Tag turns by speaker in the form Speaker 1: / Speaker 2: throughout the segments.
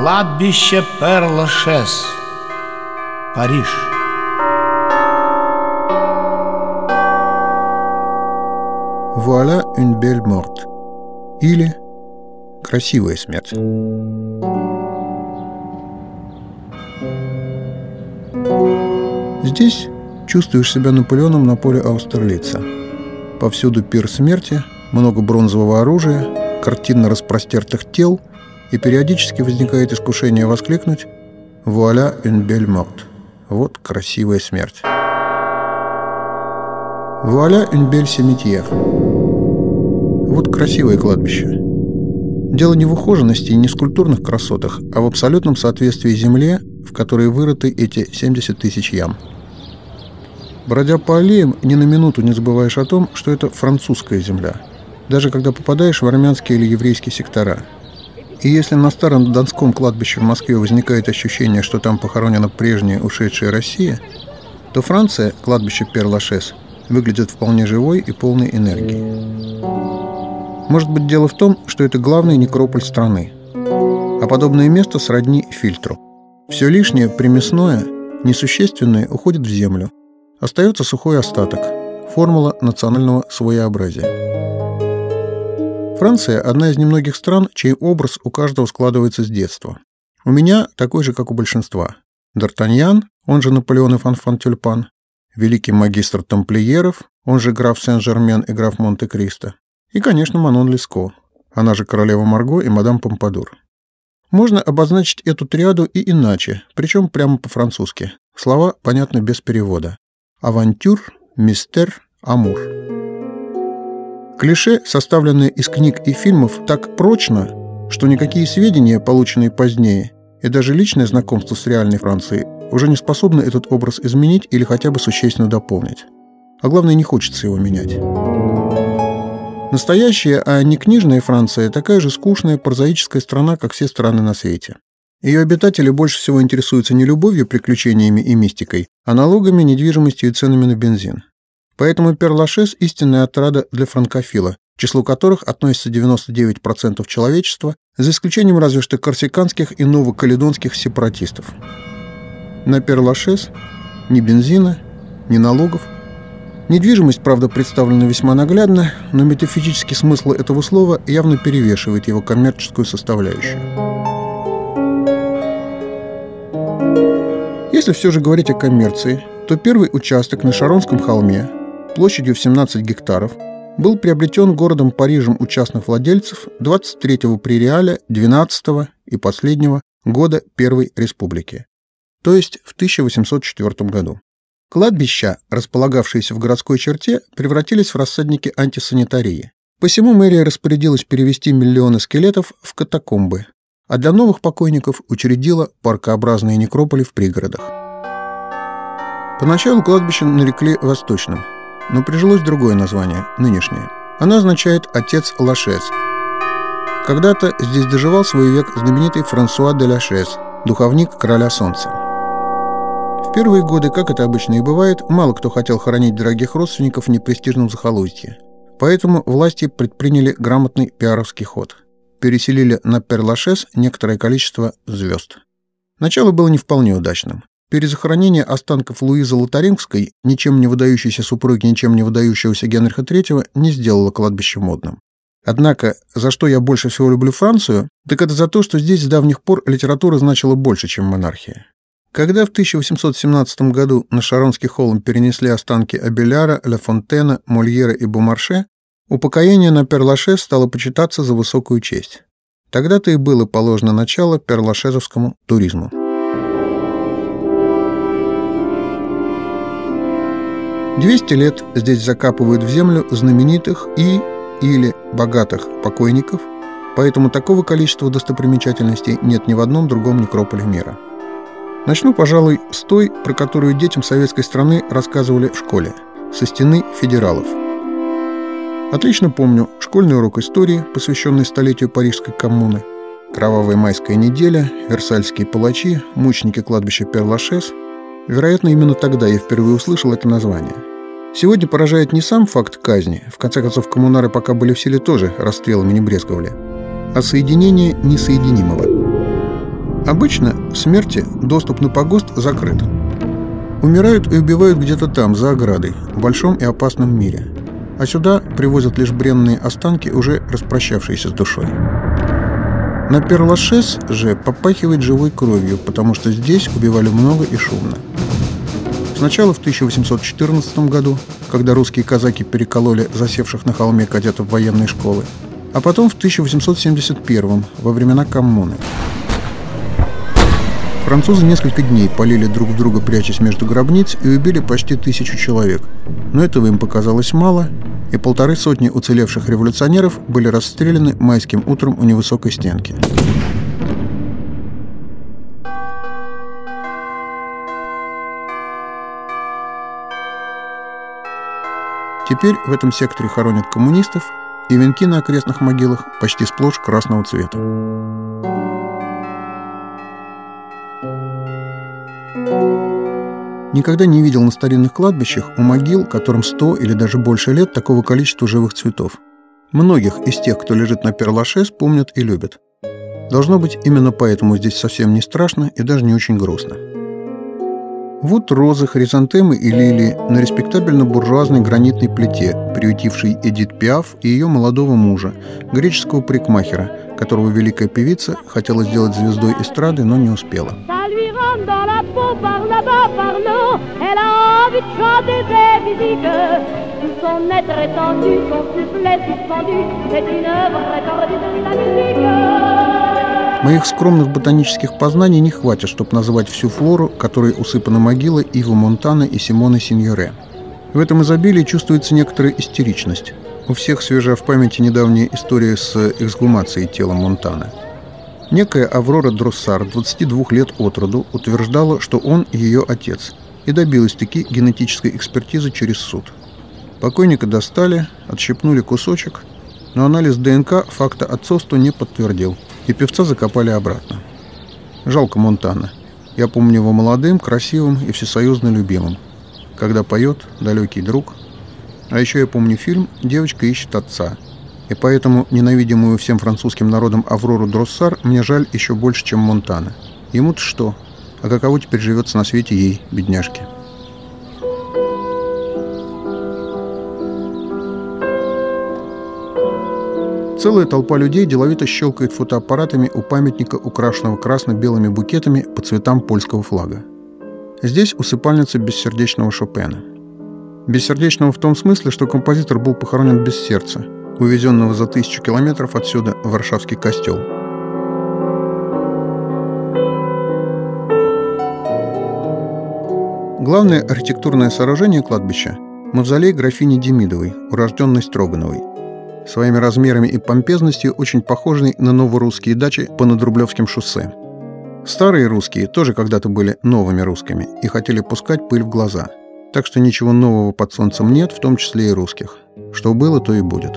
Speaker 1: Кладбище Перлашес, Париж.
Speaker 2: Вуаля une belle morte. Или красивая смерть. Здесь чувствуешь себя Наполеоном на поле Аустерлица. Повсюду пир смерти, много бронзового оружия, картинно распростертых тел, и периодически возникает искушение воскликнуть «Вуаля une belle morte» – «Вот красивая смерть». «Вуаля une belle cimetière» – «Вот красивое кладбище». Дело не в ухоженности и не в скульптурных красотах, а в абсолютном соответствии земле, в которой вырыты эти 70 тысяч ям. Бродя по аллеям, ни на минуту не забываешь о том, что это французская земля, даже когда попадаешь в армянские или еврейские сектора. И если на старом Донском кладбище в Москве возникает ощущение, что там похоронена прежняя ушедшая Россия, то Франция, кладбище Перлашес, выглядит вполне живой и полной энергии. Может быть, дело в том, что это главный некрополь страны. А подобное место сродни фильтру. Все лишнее, примесное, несущественное уходит в землю. Остается сухой остаток – формула национального своеобразия. Франция – одна из немногих стран, чей образ у каждого складывается с детства. У меня такой же, как у большинства. Д'Артаньян, он же Наполеон и Фанфан Тюльпан, великий магистр тамплиеров, он же граф Сен-Жермен и граф Монте-Кристо, и, конечно, Манон Леско, она же королева Марго и мадам Помпадур. Можно обозначить эту триаду и иначе, причем прямо по-французски. Слова понятны без перевода. Авантюр, мистер, амур. Клише, составленные из книг и фильмов, так прочно, что никакие сведения, полученные позднее, и даже личное знакомство с реальной Францией уже не способны этот образ изменить или хотя бы существенно дополнить. А главное, не хочется его менять. Настоящая, а не книжная Франция такая же скучная, прозаическая страна, как все страны на свете. Ее обитатели больше всего интересуются не любовью, приключениями и мистикой, а налогами, недвижимостью и ценами на бензин. Поэтому Перлашес – истинная отрада для франкофила, к числу которых относится 99% человечества, за исключением разве что корсиканских и новокаледонских сепаратистов. На Перлашес ни бензина, ни налогов – Недвижимость, правда, представлена весьма наглядно, но метафизический смысл этого слова явно перевешивает его коммерческую составляющую. Если все же говорить о коммерции, то первый участок на Шаронском холме площадью в 17 гектаров был приобретен городом Парижем у частных владельцев 23-го прериаля 12 и последнего года Первой Республики, то есть в 1804 году. Кладбища, располагавшиеся в городской черте, превратились в рассадники антисанитарии. Посему мэрия распорядилась перевести миллионы скелетов в катакомбы, а для новых покойников учредила паркообразные некрополи в пригородах. Поначалу кладбище нарекли Восточным, но прижилось другое название, нынешнее. Оно означает «отец Лашес». Когда-то здесь доживал свой век знаменитый Франсуа де Лашес, духовник короля солнца. В первые годы, как это обычно и бывает, мало кто хотел хоронить дорогих родственников в непрестижном захолустье. Поэтому власти предприняли грамотный пиаровский ход. Переселили на Перлашес некоторое количество звезд. Начало было не вполне удачным. Перезахоронение останков Луизы Лотарингской, ничем не выдающейся супруги ничем не выдающегося Генриха III, не сделало кладбище модным. Однако, за что я больше всего люблю Францию, так это за то, что здесь с давних пор литература значила больше, чем монархия. Когда в 1817 году на Шаронский холм перенесли останки Абеляра, Ля Фонтена, Мольера и Бумарше, упокоение на Перлаше стало почитаться за высокую честь. Тогда-то и было положено начало перлашезовскому туризму. Двести лет здесь закапывают в землю знаменитых и или богатых покойников, поэтому такого количества достопримечательностей нет ни в одном другом некрополе мира – Начну, пожалуй, с той, про которую детям советской страны рассказывали в школе, со стены федералов. Отлично помню школьный урок истории, посвященный столетию Парижской коммуны, кровавая майская неделя, версальские палачи, мученики кладбища Перлашес. Вероятно, именно тогда я впервые услышал это название. Сегодня поражает не сам факт казни, в конце концов коммунары пока были в силе тоже расстрелами не брезговали, а соединение несоединимого – Обычно смерти доступ на погост закрыт. Умирают и убивают где-то там, за оградой, в большом и опасном мире. А сюда привозят лишь бренные останки, уже распрощавшиеся с душой. На Перлашес же попахивает живой кровью, потому что здесь убивали много и шумно. Сначала в 1814 году, когда русские казаки перекололи засевших на холме кадетов военной школы, а потом в 1871 во времена коммуны. Французы несколько дней полили друг друга, прячась между гробниц, и убили почти тысячу человек. Но этого им показалось мало, и полторы сотни уцелевших революционеров были расстреляны майским утром у невысокой стенки. Теперь в этом секторе хоронят коммунистов, и венки на окрестных могилах почти сплошь красного цвета. Никогда не видел на старинных кладбищах у могил, которым сто или даже больше лет, такого количества живых цветов. Многих из тех, кто лежит на Перлашес, помнят и любят. Должно быть, именно поэтому здесь совсем не страшно и даже не очень грустно. Вот розы, хризантемы и лилии на респектабельно-буржуазной гранитной плите, приютившей Эдит Пиаф и ее молодого мужа, греческого парикмахера, которого великая певица хотела сделать звездой эстрады, но не успела. Son être étendu, son soufflet suspendu, c'est une œuvre répandue de la musique. Моих скромных ботанических познаний не хватит, чтобы назвать всю флору, которой усыпана могила Ива Монтана и Симона Синьоре. В этом изобилии чувствуется некоторая истеричность. У всех свежа в памяти недавняя история с эксгумацией тела Монтана. Некая Аврора Дроссар, 22 лет от роду, утверждала, что он ее отец, и добилась-таки генетической экспертизы через суд. Покойника достали, отщепнули кусочек, но анализ ДНК факта отцовства не подтвердил – и певца закопали обратно. Жалко Монтана. Я помню его молодым, красивым и всесоюзно любимым. Когда поет «Далекий друг». А еще я помню фильм «Девочка ищет отца». И поэтому ненавидимую всем французским народом Аврору Дроссар мне жаль еще больше, чем Монтана. Ему-то что? А каково теперь живется на свете ей, бедняжке? Целая толпа людей деловито щелкает фотоаппаратами у памятника, украшенного красно-белыми букетами по цветам польского флага. Здесь усыпальница бессердечного Шопена. Бессердечного в том смысле, что композитор был похоронен без сердца, увезенного за тысячу километров отсюда в Варшавский костел. Главное архитектурное сооружение кладбища – мавзолей графини Демидовой, урожденной Строгановой – своими размерами и помпезностью очень похожий на новорусские дачи по Надрублевским шоссе. Старые русские тоже когда-то были новыми русскими и хотели пускать пыль в глаза. Так что ничего нового под солнцем нет, в том числе и русских. Что было, то и будет.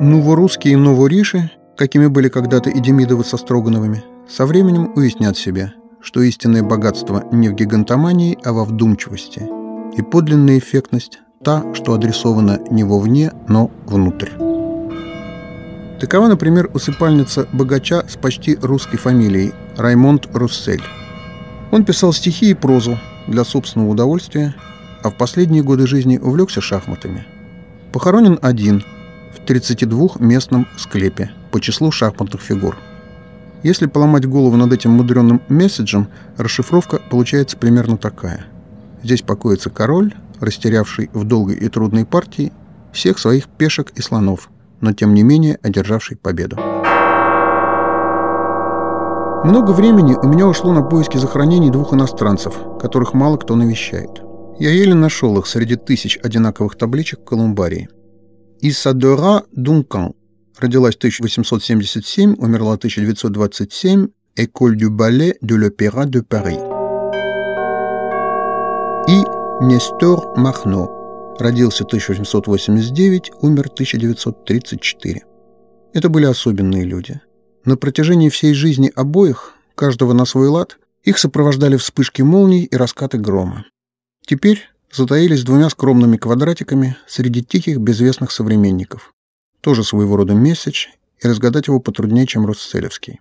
Speaker 2: Новорусские новориши, какими были когда-то и Демидовы со Строгановыми, со временем уяснят себе, что истинное богатство не в гигантомании, а во вдумчивости. И подлинная эффектность та, что адресована не вовне, но внутрь. Такова, например, усыпальница богача с почти русской фамилией Раймонд Руссель. Он писал стихи и прозу для собственного удовольствия, а в последние годы жизни увлекся шахматами. Похоронен один в 32-местном склепе по числу шахматных фигур. Если поломать голову над этим мудренным месседжем, расшифровка получается примерно такая. Здесь покоится король, растерявший в долгой и трудной партии всех своих пешек и слонов, но тем не менее одержавший победу. Много времени у меня ушло на поиски захоронений двух иностранцев, которых мало кто навещает. Я еле нашел их среди тысяч одинаковых табличек в Колумбарии. Исадора Дункан родилась в 1877, умерла в 1927, École du ballet de l'Opéra de Paris. И Нестор Махно. Родился 1889, умер 1934. Это были особенные люди. На протяжении всей жизни обоих, каждого на свой лад, их сопровождали вспышки молний и раскаты грома. Теперь затаились двумя скромными квадратиками среди тихих безвестных современников. Тоже своего рода месседж, и разгадать его потруднее, чем Росцелевский.